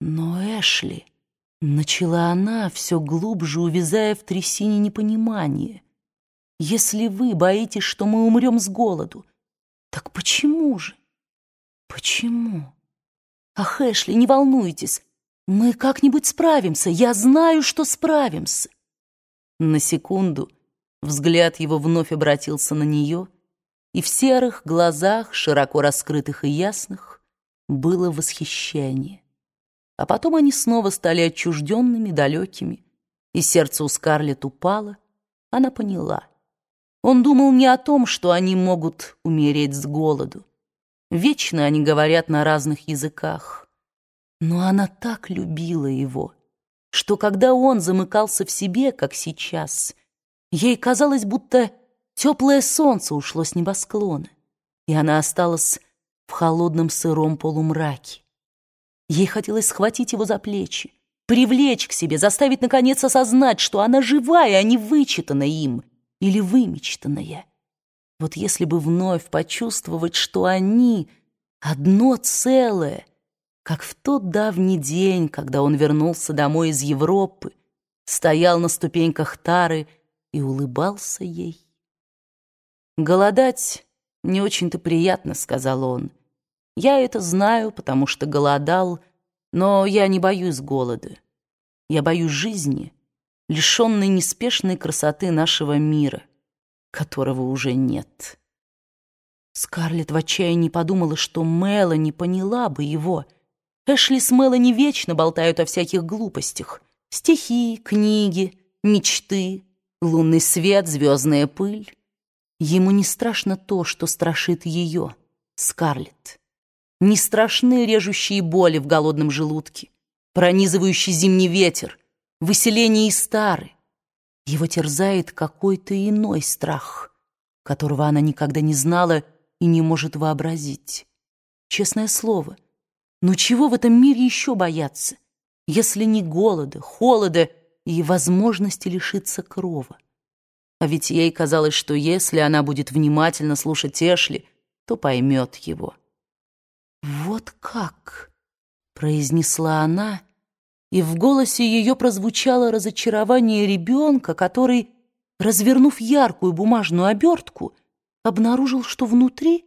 Но Эшли... Начала она, все глубже увязая в трясине непонимания. «Если вы боитесь, что мы умрем с голоду, так почему же? Почему? Ах, Эшли, не волнуйтесь, мы как-нибудь справимся, я знаю, что справимся». На секунду взгляд его вновь обратился на нее, и в серых глазах, широко раскрытых и ясных, было восхищение. А потом они снова стали отчужденными, далекими, и сердце у Скарлетт упало. Она поняла. Он думал не о том, что они могут умереть с голоду. Вечно они говорят на разных языках. Но она так любила его, что когда он замыкался в себе, как сейчас, ей казалось, будто теплое солнце ушло с небосклона, и она осталась в холодном сыром полумраке. Ей хотелось схватить его за плечи, привлечь к себе, заставить наконец осознать, что она живая, а не вычитана им или вымечтанная. Вот если бы вновь почувствовать, что они одно целое, как в тот давний день, когда он вернулся домой из Европы, стоял на ступеньках Тары и улыбался ей. «Голодать не очень-то приятно», — сказал он. Я это знаю, потому что голодал, но я не боюсь голода. Я боюсь жизни, лишенной неспешной красоты нашего мира, которого уже нет. Скарлетт в отчаянии подумала, что Мелани поняла бы его. Эшли с Мелани вечно болтают о всяких глупостях. Стихи, книги, мечты, лунный свет, звездная пыль. Ему не страшно то, что страшит ее, Скарлетт. Не страшны режущие боли в голодном желудке, пронизывающий зимний ветер, выселение из стары. Его терзает какой-то иной страх, которого она никогда не знала и не может вообразить. Честное слово, ну чего в этом мире еще бояться, если не голода, холода и возможности лишиться крова? А ведь ей казалось, что если она будет внимательно слушать Эшли, то поймет его. «Вот как!» — произнесла она, и в голосе ее прозвучало разочарование ребенка, который, развернув яркую бумажную обертку, обнаружил, что внутри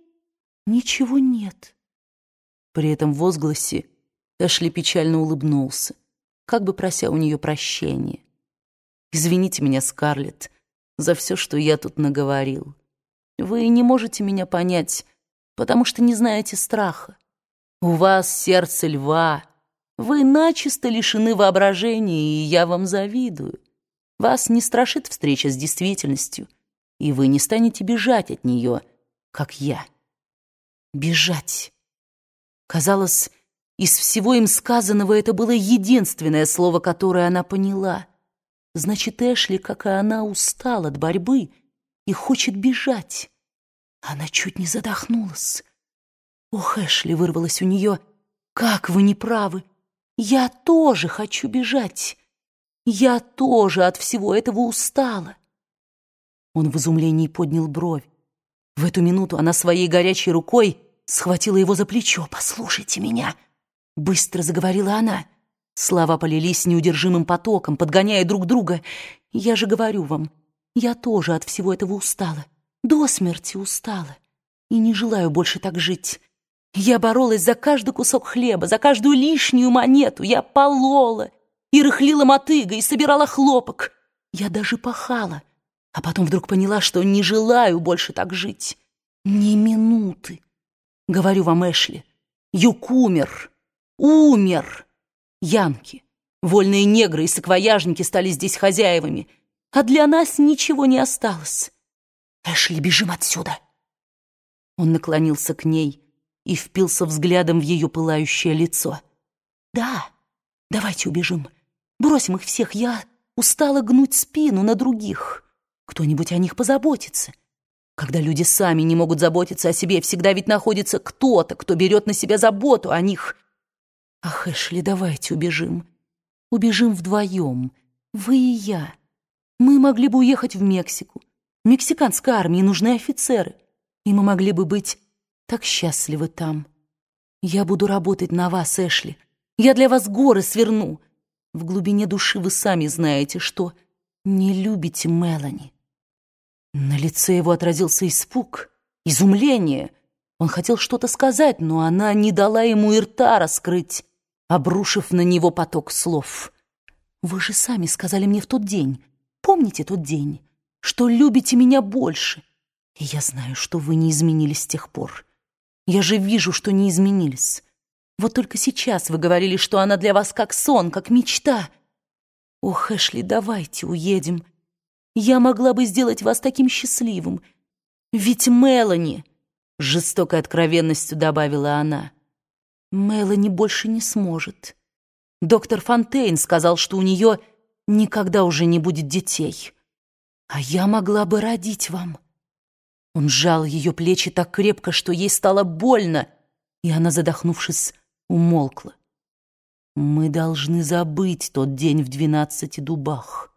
ничего нет. При этом возгласе Эшли печально улыбнулся, как бы прося у нее прощения. «Извините меня, Скарлетт, за все, что я тут наговорил. Вы не можете меня понять, потому что не знаете страха. У вас сердце льва. Вы начисто лишены воображения, и я вам завидую. Вас не страшит встреча с действительностью, и вы не станете бежать от нее, как я. Бежать. Казалось, из всего им сказанного это было единственное слово, которое она поняла. Значит, Эшли, как и она, устал от борьбы и хочет бежать. Она чуть не задохнулась. «Ох, Эшли!» — вырвалось у нее. «Как вы не правы! Я тоже хочу бежать! Я тоже от всего этого устала!» Он в изумлении поднял бровь. В эту минуту она своей горячей рукой схватила его за плечо. «Послушайте меня!» — быстро заговорила она. Слова полились неудержимым потоком, подгоняя друг друга. «Я же говорю вам, я тоже от всего этого устала, до смерти устала, и не желаю больше так жить. Я боролась за каждый кусок хлеба, за каждую лишнюю монету. Я полола и рыхлила мотыгой, и собирала хлопок. Я даже пахала, а потом вдруг поняла, что не желаю больше так жить. Ни минуты. Говорю вам, Эшли, Юг умер, умер. Янки, вольные негры и саквояжники стали здесь хозяевами, а для нас ничего не осталось. Эшли, бежим отсюда. Он наклонился к ней, и впился взглядом в ее пылающее лицо. «Да, давайте убежим. Бросим их всех. Я устала гнуть спину на других. Кто-нибудь о них позаботится. Когда люди сами не могут заботиться о себе, всегда ведь находится кто-то, кто берет на себя заботу о них. Ах, Эшли, давайте убежим. Убежим вдвоем, вы и я. Мы могли бы уехать в Мексику. Мексиканской армии нужны офицеры. И мы могли бы быть так счастливы там. Я буду работать на вас, Эшли. Я для вас горы сверну. В глубине души вы сами знаете, что не любите Мелани». На лице его отразился испуг, изумление. Он хотел что-то сказать, но она не дала ему и рта раскрыть, обрушив на него поток слов. «Вы же сами сказали мне в тот день, помните тот день, что любите меня больше. И я знаю, что вы не изменились с тех пор. Я же вижу, что не изменились. Вот только сейчас вы говорили, что она для вас как сон, как мечта. Ох, Эшли, давайте уедем. Я могла бы сделать вас таким счастливым. Ведь Мелани, жестокой откровенностью добавила она, Мелани больше не сможет. Доктор Фонтейн сказал, что у нее никогда уже не будет детей. А я могла бы родить вам. Он сжал ее плечи так крепко, что ей стало больно, и она, задохнувшись, умолкла. Мы должны забыть тот день в двенадцати дубах.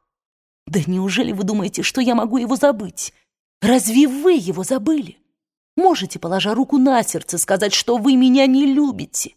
Да неужели вы думаете, что я могу его забыть? Разве вы его забыли? Можете, положа руку на сердце, сказать, что вы меня не любите?